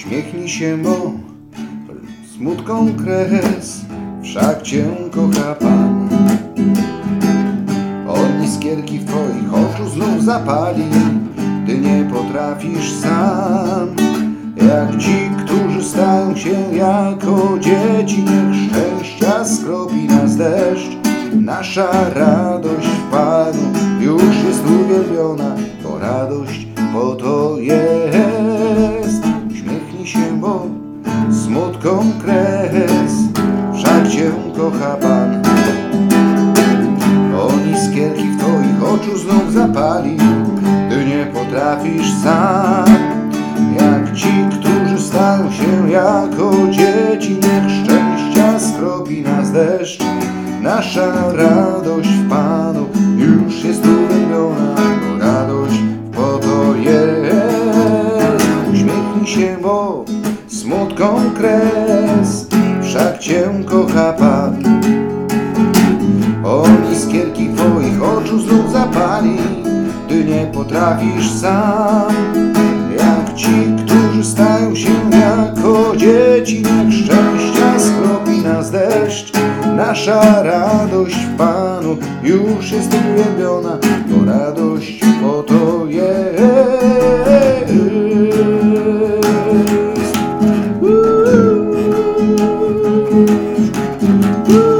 Uśmiechnij się, bo smutką kres, wszak Cię kocha Pan. On iskierki w Twoich oczu znów zapali, Ty nie potrafisz sam. Jak ci, którzy stają się jako dzieci, niech szczęścia skropi nas deszcz. Nasza radość w Panu już jest uwielbiona, bo radość po to jest. Kres, wszak Cię kocha Pan. On iskierki w Twoich oczu znów zapali, Ty nie potrafisz sam. Jak ci, którzy stają się jako dzieci, niech szczęścia skropi nas deszcz. Nasza radość w Panu już jest uwielbiona, bo radość po to jest. Uśmiechnij się, bo smutką kres, wszak Cię kocha Pan. On iskierki Twoich oczu znów zapali, Ty nie potrafisz sam. Jak ci, którzy stają się jako dzieci, niech szczęścia skropi nas deszcz. Nasza radość w Panu już jest uwielbiona, bo radość po to Ooh.